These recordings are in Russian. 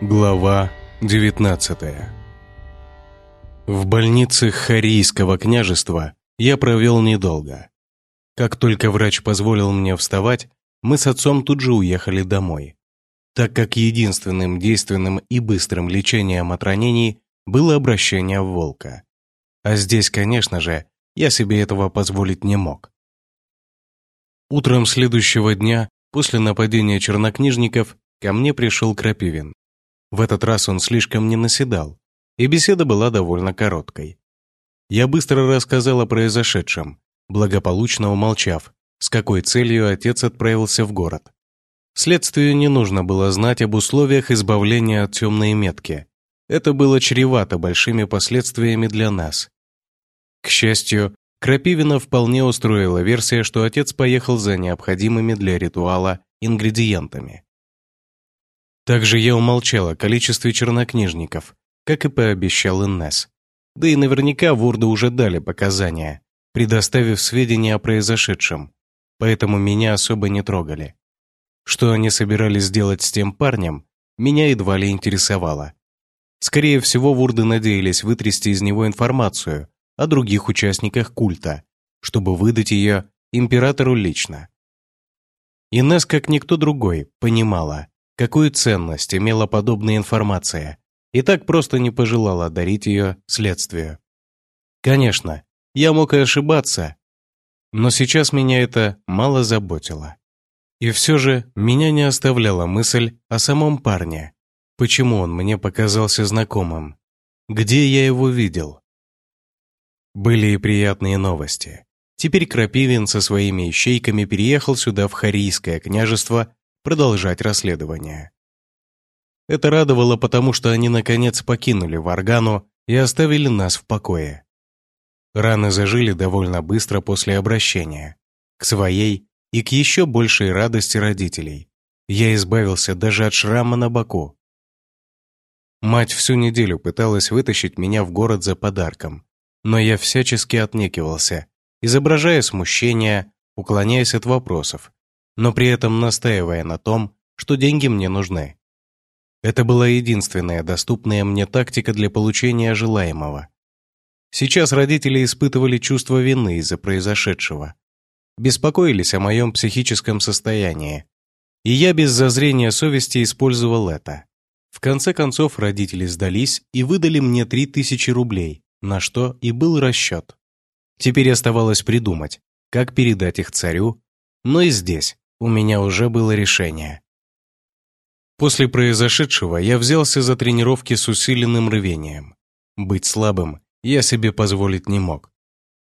Глава 19 В больнице Харийского княжества я провел недолго. Как только врач позволил мне вставать, мы с отцом тут же уехали домой, так как единственным действенным и быстрым лечением от ранений было обращение в волка. А здесь, конечно же, я себе этого позволить не мог. Утром следующего дня, после нападения чернокнижников, ко мне пришел Крапивин. В этот раз он слишком не наседал, и беседа была довольно короткой. Я быстро рассказал о произошедшем, благополучно умолчав, с какой целью отец отправился в город. Следствию не нужно было знать об условиях избавления от темной метки. Это было чревато большими последствиями для нас. К счастью, Крапивина вполне устроила версия, что отец поехал за необходимыми для ритуала ингредиентами. Также я умолчал о количестве чернокнижников, как и пообещал Иннес. Да и наверняка ворды уже дали показания, предоставив сведения о произошедшем, поэтому меня особо не трогали. Что они собирались сделать с тем парнем, меня едва ли интересовало. Скорее всего, вурды надеялись вытрясти из него информацию о других участниках культа, чтобы выдать ее императору лично. Инесс, как никто другой, понимала, какую ценность имела подобная информация, и так просто не пожелала дарить ее следствию. Конечно, я мог и ошибаться, но сейчас меня это мало заботило. И все же меня не оставляла мысль о самом парне. Почему он мне показался знакомым? Где я его видел? Были и приятные новости. Теперь Крапивин со своими ищейками переехал сюда в Харийское княжество продолжать расследование. Это радовало, потому что они наконец покинули Варгану и оставили нас в покое. Раны зажили довольно быстро после обращения. К своей и к еще большей радости родителей. Я избавился даже от шрама на боку. Мать всю неделю пыталась вытащить меня в город за подарком, но я всячески отнекивался, изображая смущение, уклоняясь от вопросов, но при этом настаивая на том, что деньги мне нужны. Это была единственная доступная мне тактика для получения желаемого. Сейчас родители испытывали чувство вины из-за произошедшего. Беспокоились о моем психическом состоянии. И я без зазрения совести использовал это. В конце концов родители сдались и выдали мне 3000 рублей, на что и был расчет. Теперь оставалось придумать, как передать их царю, но и здесь у меня уже было решение. После произошедшего я взялся за тренировки с усиленным рвением. Быть слабым я себе позволить не мог.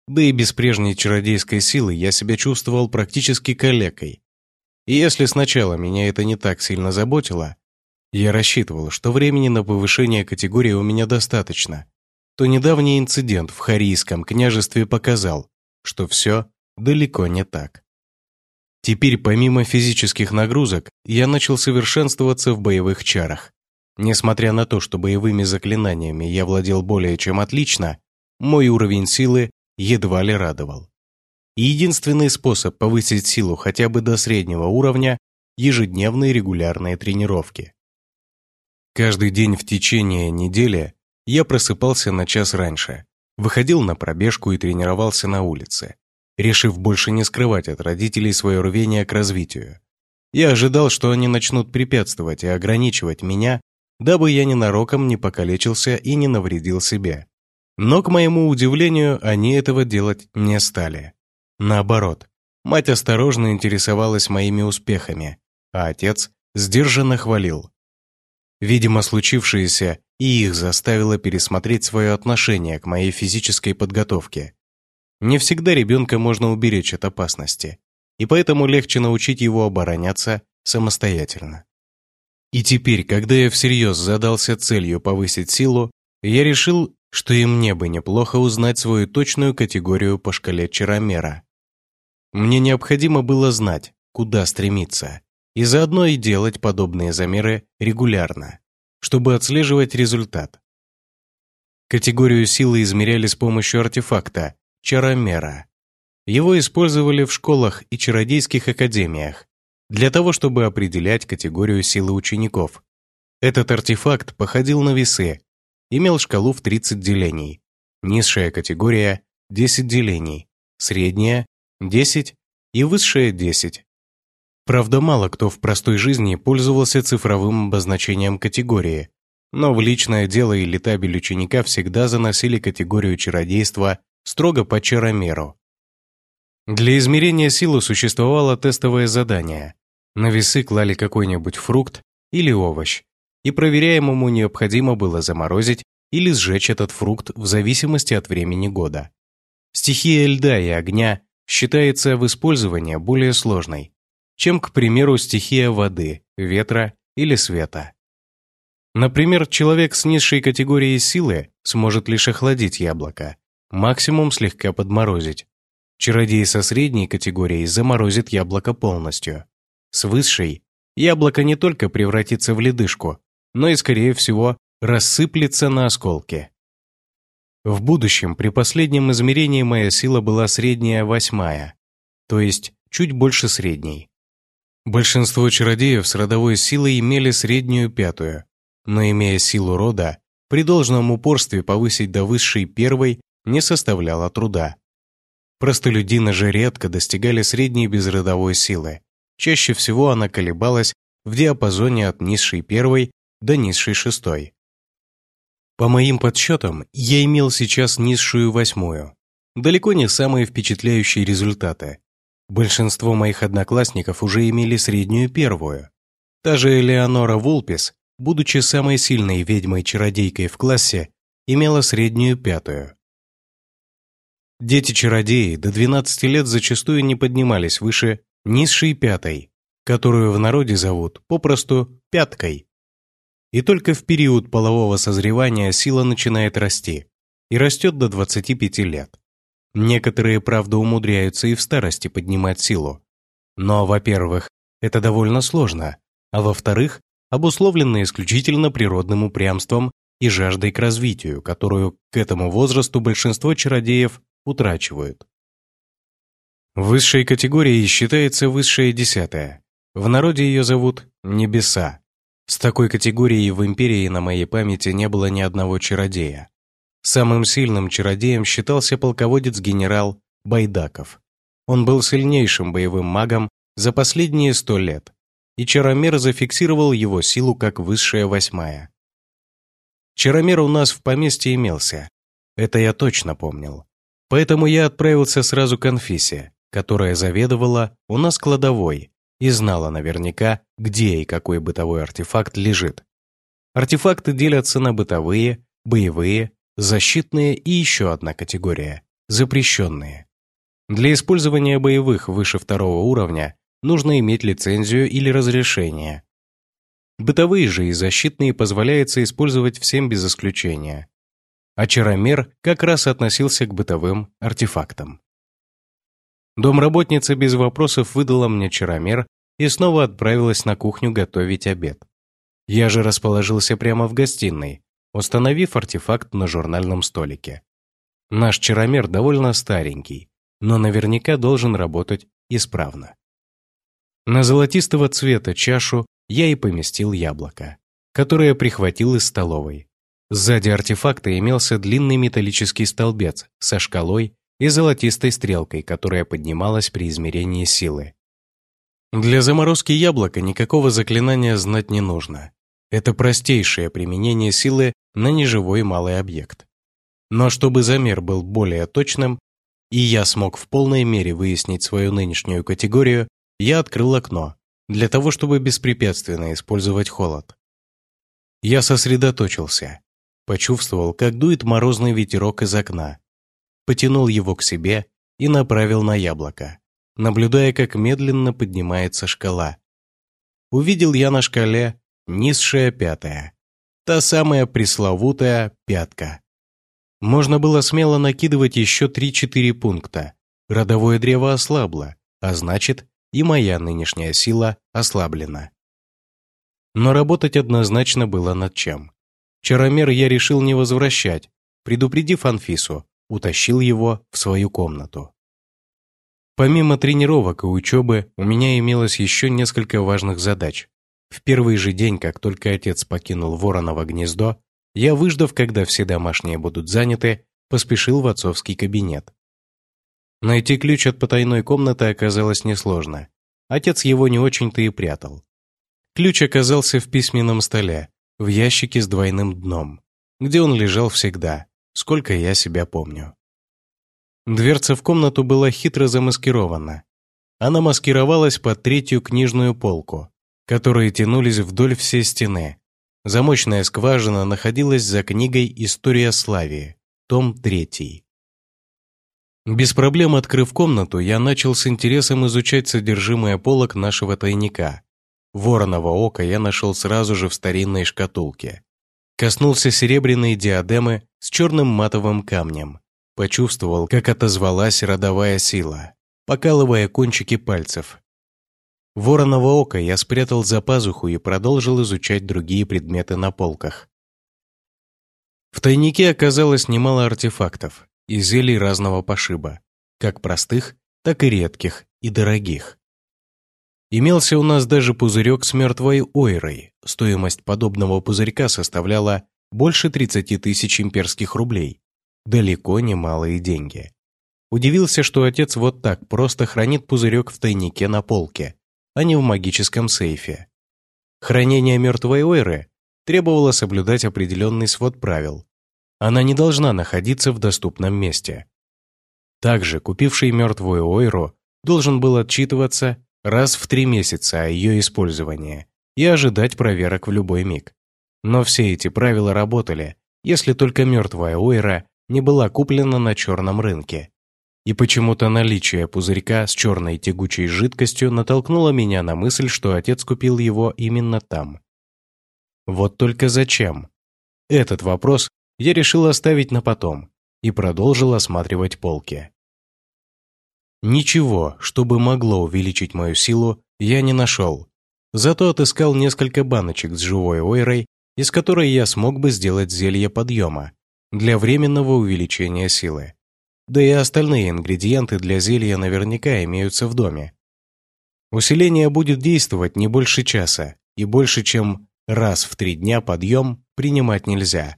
Да и без прежней чародейской силы я себя чувствовал практически калекой. И если сначала меня это не так сильно заботило, я рассчитывал, что времени на повышение категории у меня достаточно, то недавний инцидент в Харийском княжестве показал, что все далеко не так. Теперь помимо физических нагрузок, я начал совершенствоваться в боевых чарах. Несмотря на то, что боевыми заклинаниями я владел более чем отлично, мой уровень силы едва ли радовал. единственный способ повысить силу хотя бы до среднего уровня – ежедневные регулярные тренировки. Каждый день в течение недели я просыпался на час раньше, выходил на пробежку и тренировался на улице решив больше не скрывать от родителей свое рвение к развитию. Я ожидал, что они начнут препятствовать и ограничивать меня, дабы я ненароком не покалечился и не навредил себе. Но, к моему удивлению, они этого делать не стали. Наоборот, мать осторожно интересовалась моими успехами, а отец сдержанно хвалил. Видимо, случившееся и их заставило пересмотреть свое отношение к моей физической подготовке. Не всегда ребенка можно уберечь от опасности, и поэтому легче научить его обороняться самостоятельно. И теперь, когда я всерьез задался целью повысить силу, я решил, что и мне бы неплохо узнать свою точную категорию по шкале Чаромера. Мне необходимо было знать, куда стремиться, и заодно и делать подобные замеры регулярно, чтобы отслеживать результат. Категорию силы измеряли с помощью артефакта, чаромера. Его использовали в школах и чародейских академиях для того, чтобы определять категорию силы учеников. Этот артефакт походил на весы, имел шкалу в 30 делений. Низшая категория – 10 делений, средняя – 10 и высшая – 10. Правда, мало кто в простой жизни пользовался цифровым обозначением категории, но в личное дело и летабель ученика всегда заносили категорию чародейства строго по чаромеру. Для измерения силы существовало тестовое задание. На весы клали какой-нибудь фрукт или овощ, и проверяемому необходимо было заморозить или сжечь этот фрукт в зависимости от времени года. Стихия льда и огня считается в использовании более сложной, чем, к примеру, стихия воды, ветра или света. Например, человек с низшей категорией силы сможет лишь охладить яблоко, максимум слегка подморозить. Чародей со средней категорией заморозит яблоко полностью. С высшей яблоко не только превратится в ледышку, но и, скорее всего, рассыплется на осколки. В будущем при последнем измерении моя сила была средняя восьмая, то есть чуть больше средней. Большинство чародеев с родовой силой имели среднюю пятую, но имея силу рода, при должном упорстве повысить до высшей первой не составляло труда. Простолюдины же редко достигали средней безродовой силы. Чаще всего она колебалась в диапазоне от низшей первой до низшей шестой. По моим подсчетам, я имел сейчас низшую восьмую. Далеко не самые впечатляющие результаты. Большинство моих одноклассников уже имели среднюю первую. Та же Элеонора Вулпис, будучи самой сильной ведьмой-чародейкой в классе, имела среднюю пятую. Дети-чародеи до 12 лет зачастую не поднимались выше низшей пятой, которую в народе зовут попросту пяткой. И только в период полового созревания сила начинает расти и растет до 25 лет. Некоторые, правда, умудряются и в старости поднимать силу. Но, во-первых, это довольно сложно, а во-вторых, обусловлено исключительно природным упрямством и жаждой к развитию, которую к этому возрасту большинство чародеев утрачивают. Высшей категорией считается высшая десятая. В народе ее зовут «небеса». С такой категорией в империи на моей памяти не было ни одного чародея. Самым сильным чародеем считался полководец-генерал Байдаков. Он был сильнейшим боевым магом за последние сто лет, и Чаромер зафиксировал его силу как высшая восьмая. Чаромер у нас в поместье имелся, это я точно помнил. Поэтому я отправился сразу к Анфисе, которая заведовала у нас кладовой и знала наверняка, где и какой бытовой артефакт лежит. Артефакты делятся на бытовые, боевые, защитные и еще одна категория – запрещенные. Для использования боевых выше второго уровня нужно иметь лицензию или разрешение. Бытовые же и защитные позволяется использовать всем без исключения а чаромер как раз относился к бытовым артефактам. Домработница без вопросов выдала мне чаромер и снова отправилась на кухню готовить обед. Я же расположился прямо в гостиной, установив артефакт на журнальном столике. Наш чаромер довольно старенький, но наверняка должен работать исправно. На золотистого цвета чашу я и поместил яблоко, которое прихватил из столовой. Сзади артефакта имелся длинный металлический столбец со шкалой и золотистой стрелкой, которая поднималась при измерении силы. Для заморозки яблока никакого заклинания знать не нужно. Это простейшее применение силы на неживой малый объект. Но чтобы замер был более точным, и я смог в полной мере выяснить свою нынешнюю категорию, я открыл окно, для того, чтобы беспрепятственно использовать холод. Я сосредоточился, Почувствовал, как дует морозный ветерок из окна. Потянул его к себе и направил на яблоко, наблюдая, как медленно поднимается шкала. Увидел я на шкале низшая пятая. Та самая пресловутая пятка. Можно было смело накидывать еще 3-4 пункта. Родовое древо ослабло, а значит, и моя нынешняя сила ослаблена. Но работать однозначно было над чем. Чаромер я решил не возвращать, предупредив Анфису, утащил его в свою комнату. Помимо тренировок и учебы, у меня имелось еще несколько важных задач. В первый же день, как только отец покинул вороново гнездо, я, выждав, когда все домашние будут заняты, поспешил в отцовский кабинет. Найти ключ от потайной комнаты оказалось несложно. Отец его не очень-то и прятал. Ключ оказался в письменном столе, в ящике с двойным дном, где он лежал всегда, сколько я себя помню. Дверца в комнату была хитро замаскирована. Она маскировалась под третью книжную полку, которые тянулись вдоль всей стены. Замочная скважина находилась за книгой «История Славии», том 3. Без проблем открыв комнату, я начал с интересом изучать содержимое полок нашего тайника. Вороного ока я нашел сразу же в старинной шкатулке. Коснулся серебряной диадемы с черным матовым камнем. Почувствовал, как отозвалась родовая сила, покалывая кончики пальцев, Вороново око я спрятал за пазуху и продолжил изучать другие предметы на полках. В тайнике оказалось немало артефактов и зелий разного пошиба, как простых, так и редких и дорогих. Имелся у нас даже пузырек с мертвой ойрой. Стоимость подобного пузырька составляла больше 30 тысяч имперских рублей. Далеко не малые деньги. Удивился, что отец вот так просто хранит пузырек в тайнике на полке, а не в магическом сейфе. Хранение мертвой ойры требовало соблюдать определенный свод правил. Она не должна находиться в доступном месте. Также купивший мертвую ойру должен был отчитываться раз в три месяца ее использовании и ожидать проверок в любой миг. Но все эти правила работали, если только мертвая ойра не была куплена на черном рынке и почему-то наличие пузырька с черной тягучей жидкостью натолкнуло меня на мысль, что отец купил его именно там. Вот только зачем? Этот вопрос я решил оставить на потом и продолжил осматривать полки. Ничего, чтобы могло увеличить мою силу, я не нашел. Зато отыскал несколько баночек с живой ойрой, из которой я смог бы сделать зелье подъема для временного увеличения силы. Да и остальные ингредиенты для зелья наверняка имеются в доме. Усиление будет действовать не больше часа, и больше, чем раз в три дня подъем принимать нельзя.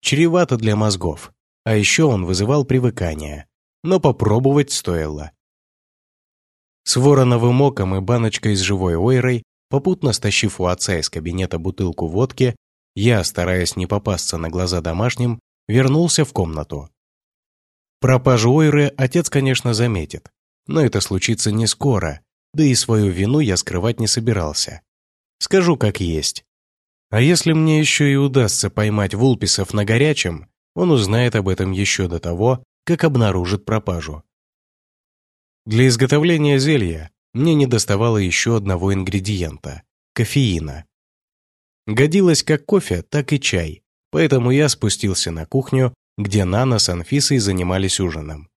Чревато для мозгов, а еще он вызывал привыкание, но попробовать стоило. С вороновым оком и баночкой с живой ойрой, попутно стащив у отца из кабинета бутылку водки, я, стараясь не попасться на глаза домашним, вернулся в комнату. Пропажу Ойры отец, конечно, заметит, но это случится не скоро, да и свою вину я скрывать не собирался. Скажу как есть. А если мне еще и удастся поймать Вулписов на горячем, он узнает об этом еще до того, как обнаружит пропажу. Для изготовления зелья мне не доставало еще одного ингредиента – кофеина. Годилось как кофе, так и чай, поэтому я спустился на кухню где Нана с Анфисой занимались ужином.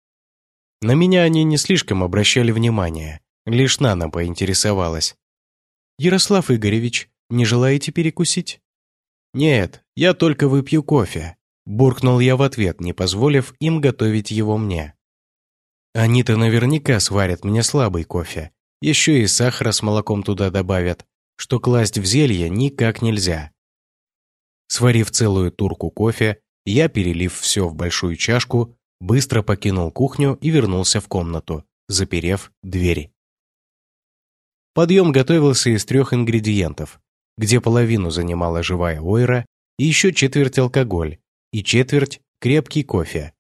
На меня они не слишком обращали внимание, лишь Нана поинтересовалась. «Ярослав Игоревич, не желаете перекусить?» «Нет, я только выпью кофе», – буркнул я в ответ, не позволив им готовить его мне. «Они-то наверняка сварят мне слабый кофе, еще и сахара с молоком туда добавят, что класть в зелье никак нельзя». Сварив целую турку кофе, я, перелив все в большую чашку, быстро покинул кухню и вернулся в комнату, заперев двери. Подъем готовился из трех ингредиентов, где половину занимала живая ойра и еще четверть алкоголь и четверть крепкий кофе.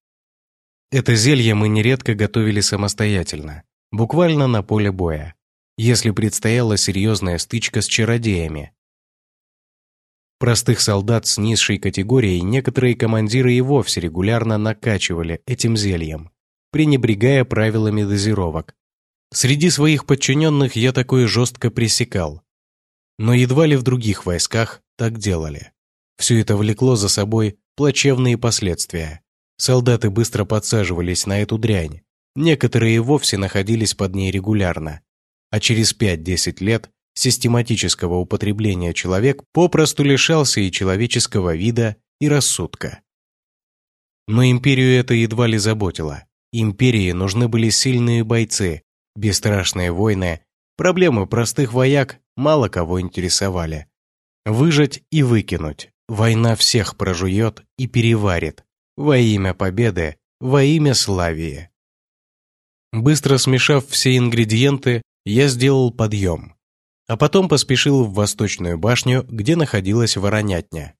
Это зелье мы нередко готовили самостоятельно, буквально на поле боя, если предстояла серьезная стычка с чародеями, Простых солдат с низшей категорией некоторые командиры и вовсе регулярно накачивали этим зельем, пренебрегая правилами дозировок. Среди своих подчиненных я такое жестко пресекал. Но едва ли в других войсках так делали. Все это влекло за собой плачевные последствия. Солдаты быстро подсаживались на эту дрянь. Некоторые вовсе находились под ней регулярно. А через 5-10 лет систематического употребления человек попросту лишался и человеческого вида, и рассудка. Но империю это едва ли заботило. Империи нужны были сильные бойцы, бесстрашные войны, проблемы простых вояк мало кого интересовали. Выжать и выкинуть. Война всех прожует и переварит. Во имя победы, во имя славии. Быстро смешав все ингредиенты, я сделал подъем. А потом поспешил в восточную башню, где находилась воронятня.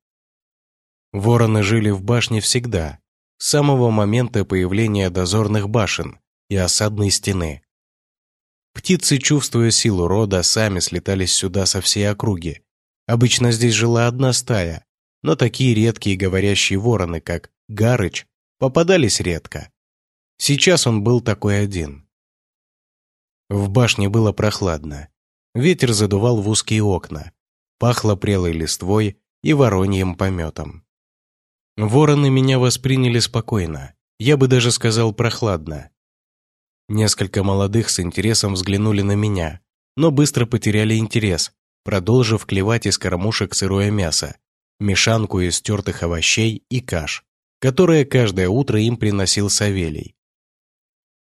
Вороны жили в башне всегда, с самого момента появления дозорных башен и осадной стены. Птицы, чувствуя силу рода, сами слетались сюда со всей округи. Обычно здесь жила одна стая, но такие редкие говорящие вороны, как Гарыч, попадались редко. Сейчас он был такой один. В башне было прохладно. Ветер задувал в узкие окна. Пахло прелой листвой и вороньим пометом. Вороны меня восприняли спокойно, я бы даже сказал прохладно. Несколько молодых с интересом взглянули на меня, но быстро потеряли интерес, продолжив клевать из кормушек сырое мясо, мешанку из тертых овощей и каш, которые каждое утро им приносил Савелий.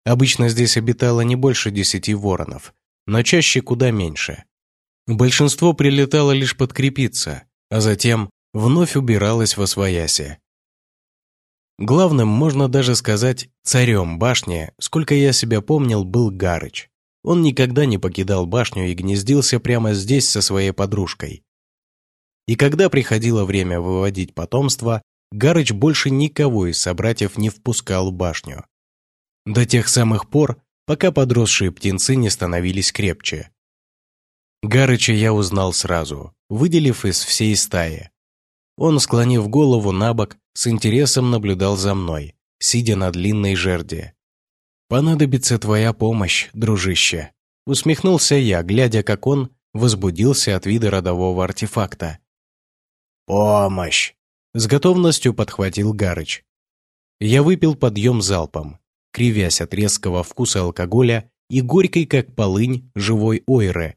Обычно здесь обитало не больше десяти воронов, но чаще куда меньше. Большинство прилетало лишь подкрепиться, а затем вновь убиралось во свояси. Главным, можно даже сказать, царем башни, сколько я себя помнил, был Гарыч. Он никогда не покидал башню и гнездился прямо здесь со своей подружкой. И когда приходило время выводить потомство, Гарыч больше никого из собратьев не впускал в башню. До тех самых пор, пока подросшие птенцы не становились крепче. Гарыча я узнал сразу, выделив из всей стаи. Он, склонив голову на бок, с интересом наблюдал за мной, сидя на длинной жерди. «Понадобится твоя помощь, дружище», усмехнулся я, глядя, как он возбудился от вида родового артефакта. «Помощь!» С готовностью подхватил Гарыч. Я выпил подъем залпом, кривясь от резкого вкуса алкоголя и горькой, как полынь, живой ойры.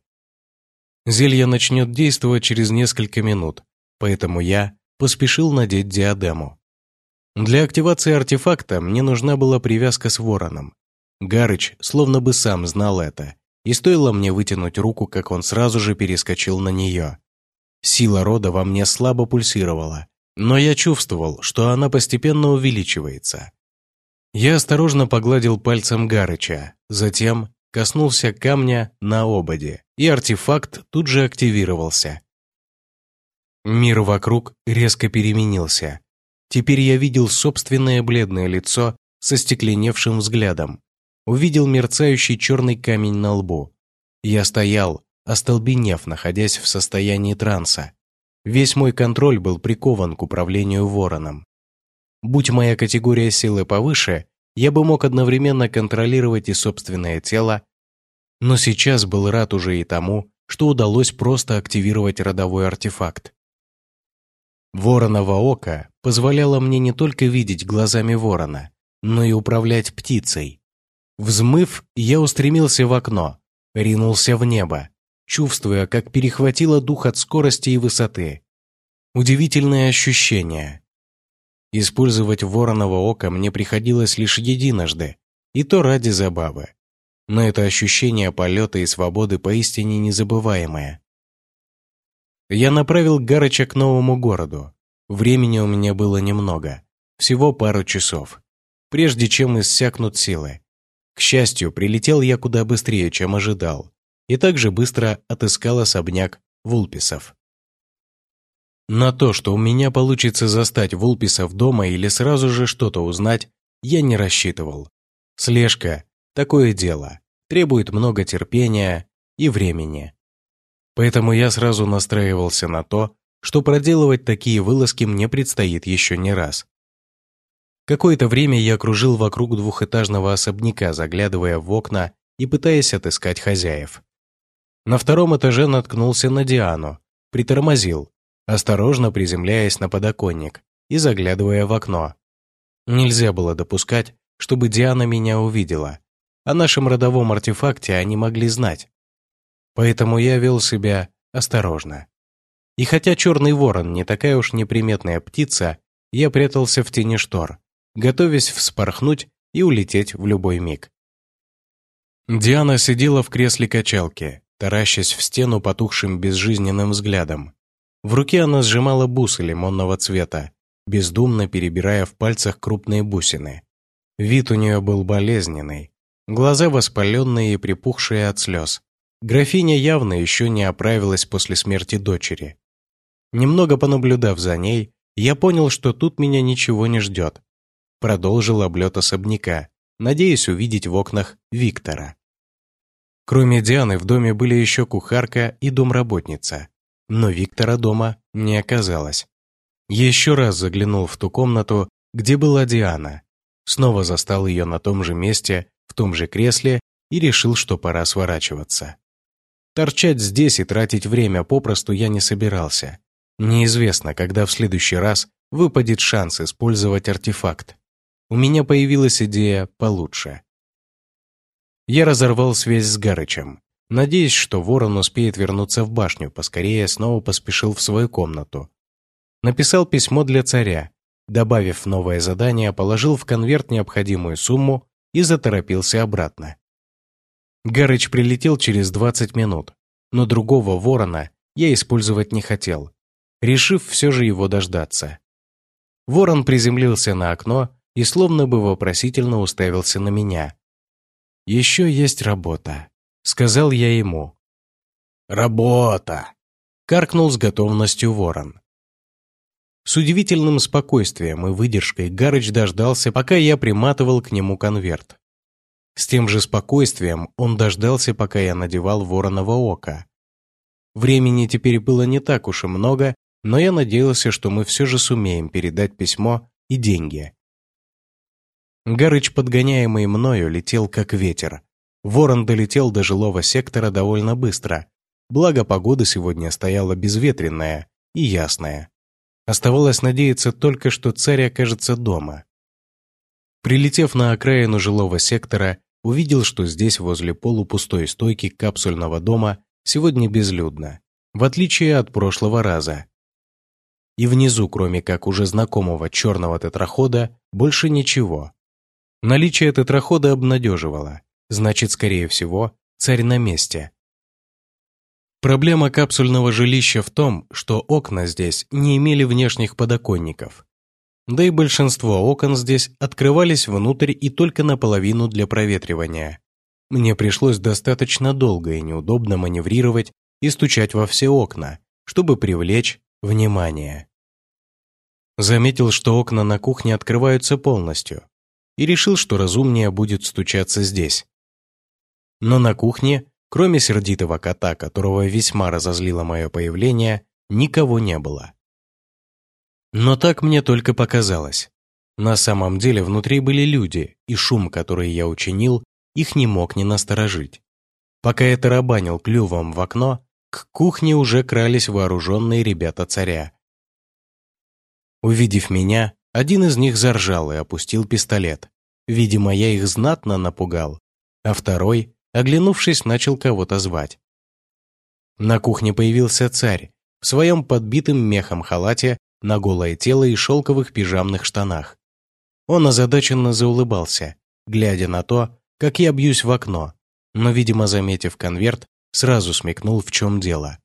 Зелье начнет действовать через несколько минут, поэтому я поспешил надеть диадему. Для активации артефакта мне нужна была привязка с вороном. Гарыч словно бы сам знал это, и стоило мне вытянуть руку, как он сразу же перескочил на нее. Сила рода во мне слабо пульсировала, но я чувствовал, что она постепенно увеличивается. Я осторожно погладил пальцем Гарыча, затем коснулся камня на ободе, и артефакт тут же активировался. Мир вокруг резко переменился. Теперь я видел собственное бледное лицо со стекленевшим взглядом. Увидел мерцающий черный камень на лбу. Я стоял, остолбенев, находясь в состоянии транса. Весь мой контроль был прикован к управлению вороном. Будь моя категория силы повыше, я бы мог одновременно контролировать и собственное тело, но сейчас был рад уже и тому, что удалось просто активировать родовой артефакт. Вороново око позволяло мне не только видеть глазами ворона, но и управлять птицей. Взмыв, я устремился в окно, ринулся в небо, чувствуя, как перехватило дух от скорости и высоты. Удивительное ощущение. Использовать вороново око мне приходилось лишь единожды, и то ради забавы. Но это ощущение полета и свободы поистине незабываемое. Я направил Гарыча к новому городу. Времени у меня было немного, всего пару часов, прежде чем иссякнут силы. К счастью, прилетел я куда быстрее, чем ожидал, и также быстро отыскал особняк Вулписов. На то, что у меня получится застать Вулписов дома или сразу же что-то узнать, я не рассчитывал. Слежка – такое дело, требует много терпения и времени. Поэтому я сразу настраивался на то, что проделывать такие вылазки мне предстоит еще не раз. Какое-то время я кружил вокруг двухэтажного особняка, заглядывая в окна и пытаясь отыскать хозяев. На втором этаже наткнулся на Диану, притормозил, осторожно приземляясь на подоконник и заглядывая в окно. Нельзя было допускать, чтобы Диана меня увидела. О нашем родовом артефакте они могли знать. Поэтому я вел себя осторожно. И хотя черный ворон не такая уж неприметная птица, я прятался в тени штор, готовясь вспорхнуть и улететь в любой миг. Диана сидела в кресле качалки, таращась в стену потухшим безжизненным взглядом. В руке она сжимала бусы лимонного цвета, бездумно перебирая в пальцах крупные бусины. Вид у нее был болезненный, глаза воспаленные и припухшие от слез. Графиня явно еще не оправилась после смерти дочери. Немного понаблюдав за ней, я понял, что тут меня ничего не ждет. Продолжил облет особняка, надеясь увидеть в окнах Виктора. Кроме Дианы в доме были еще кухарка и домработница, но Виктора дома не оказалось. Еще раз заглянул в ту комнату, где была Диана, снова застал ее на том же месте, в том же кресле и решил, что пора сворачиваться. Торчать здесь и тратить время попросту я не собирался. Неизвестно, когда в следующий раз выпадет шанс использовать артефакт. У меня появилась идея получше. Я разорвал связь с Гарычем. Надеясь, что ворон успеет вернуться в башню, поскорее снова поспешил в свою комнату. Написал письмо для царя, добавив новое задание, положил в конверт необходимую сумму и заторопился обратно. Гарыч прилетел через 20 минут, но другого ворона я использовать не хотел, решив все же его дождаться. Ворон приземлился на окно и словно бы вопросительно уставился на меня. «Еще есть работа», — сказал я ему. «Работа!» — каркнул с готовностью ворон. С удивительным спокойствием и выдержкой Гарыч дождался, пока я приматывал к нему конверт. С тем же спокойствием он дождался, пока я надевал вороново око. Времени теперь было не так уж и много, но я надеялся, что мы все же сумеем передать письмо и деньги. Гарыч, подгоняемый мною, летел как ветер. Ворон долетел до жилого сектора довольно быстро. Благо, погода сегодня стояла безветренная и ясная. Оставалось надеяться только, что царь окажется дома. Прилетев на окраину жилого сектора, увидел, что здесь, возле полупустой стойки капсульного дома, сегодня безлюдно, в отличие от прошлого раза. И внизу, кроме как уже знакомого черного тетрахода, больше ничего. Наличие тетрахода обнадеживало, значит, скорее всего, царь на месте. Проблема капсульного жилища в том, что окна здесь не имели внешних подоконников. Да и большинство окон здесь открывались внутрь и только наполовину для проветривания. Мне пришлось достаточно долго и неудобно маневрировать и стучать во все окна, чтобы привлечь внимание. Заметил, что окна на кухне открываются полностью, и решил, что разумнее будет стучаться здесь. Но на кухне Кроме сердитого кота, которого весьма разозлило мое появление, никого не было. Но так мне только показалось. На самом деле внутри были люди, и шум, который я учинил, их не мог не насторожить. Пока я тарабанил клювом в окно, к кухне уже крались вооруженные ребята царя. Увидев меня, один из них заржал и опустил пистолет. Видимо, я их знатно напугал, а второй оглянувшись, начал кого-то звать. На кухне появился царь в своем подбитым мехом халате на голое тело и шелковых пижамных штанах. Он озадаченно заулыбался, глядя на то, как я бьюсь в окно, но, видимо, заметив конверт, сразу смекнул, в чем дело.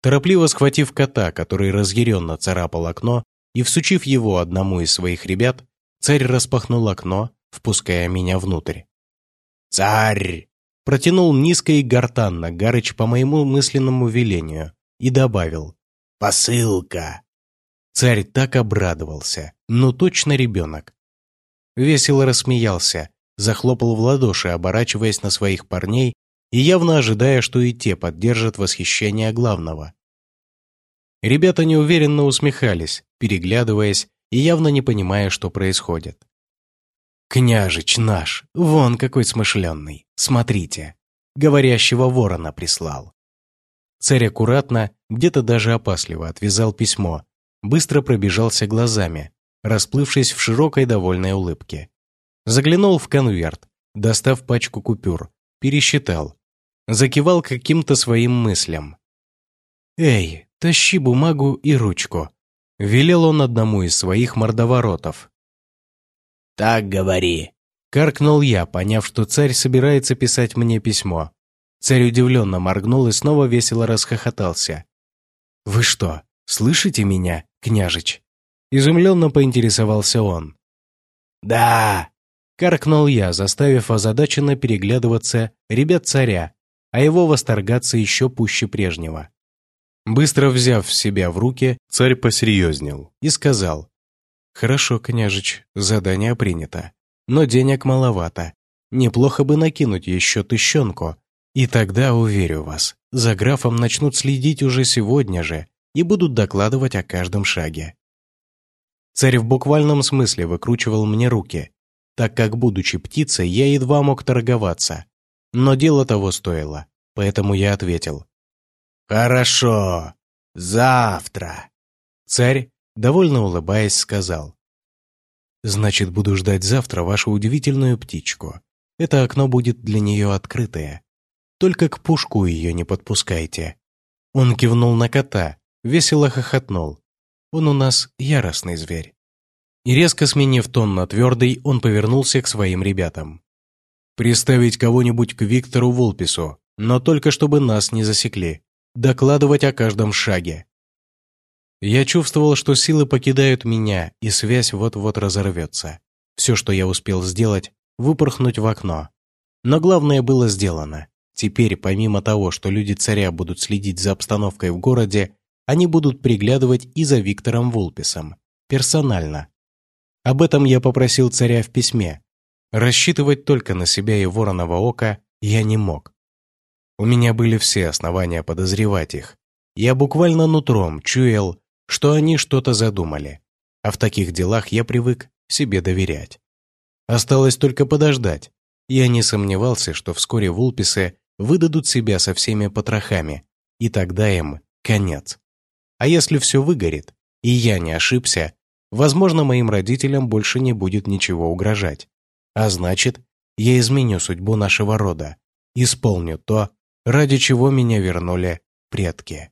Торопливо схватив кота, который разъяренно царапал окно, и всучив его одному из своих ребят, царь распахнул окно, впуская меня внутрь. «Царь!» Протянул низко и гортанно Гарыч по моему мысленному велению и добавил «Посылка!» Царь так обрадовался, ну точно ребенок. Весело рассмеялся, захлопал в ладоши, оборачиваясь на своих парней и явно ожидая, что и те поддержат восхищение главного. Ребята неуверенно усмехались, переглядываясь и явно не понимая, что происходит. «Княжич наш, вон какой смышленный, смотрите!» Говорящего ворона прислал. Царь аккуратно, где-то даже опасливо отвязал письмо, быстро пробежался глазами, расплывшись в широкой довольной улыбке. Заглянул в конверт, достав пачку купюр, пересчитал, закивал каким-то своим мыслям. «Эй, тащи бумагу и ручку», — велел он одному из своих мордоворотов, «Так говори», — каркнул я, поняв, что царь собирается писать мне письмо. Царь удивленно моргнул и снова весело расхохотался. «Вы что, слышите меня, княжич?» Изумленно поинтересовался он. «Да!» — каркнул я, заставив озадаченно переглядываться ребят царя, а его восторгаться еще пуще прежнего. Быстро взяв себя в руки, царь посерьезнел и сказал, «Хорошо, княжич, задание принято, но денег маловато. Неплохо бы накинуть еще тыщенку, и тогда, уверю вас, за графом начнут следить уже сегодня же и будут докладывать о каждом шаге. Царь в буквальном смысле выкручивал мне руки, так как, будучи птицей, я едва мог торговаться. Но дело того стоило, поэтому я ответил. «Хорошо, завтра». Царь, довольно улыбаясь, сказал. «Значит, буду ждать завтра вашу удивительную птичку. Это окно будет для нее открытое. Только к пушку ее не подпускайте». Он кивнул на кота, весело хохотнул. Он у нас яростный зверь. И резко сменив тон на твердый, он повернулся к своим ребятам. «Приставить кого-нибудь к Виктору Волпису, но только чтобы нас не засекли. Докладывать о каждом шаге». Я чувствовал, что силы покидают меня, и связь вот-вот разорвется. Все, что я успел сделать, выпорхнуть в окно. Но главное было сделано. Теперь, помимо того, что люди царя будут следить за обстановкой в городе, они будут приглядывать и за Виктором Вулписом. Персонально. Об этом я попросил царя в письме. Рассчитывать только на себя и вороного ока я не мог. У меня были все основания подозревать их. Я буквально нутром чуял, что они что-то задумали. А в таких делах я привык себе доверять. Осталось только подождать. Я не сомневался, что вскоре вулписы выдадут себя со всеми потрохами, и тогда им конец. А если все выгорит, и я не ошибся, возможно, моим родителям больше не будет ничего угрожать. А значит, я изменю судьбу нашего рода, исполню то, ради чего меня вернули предки.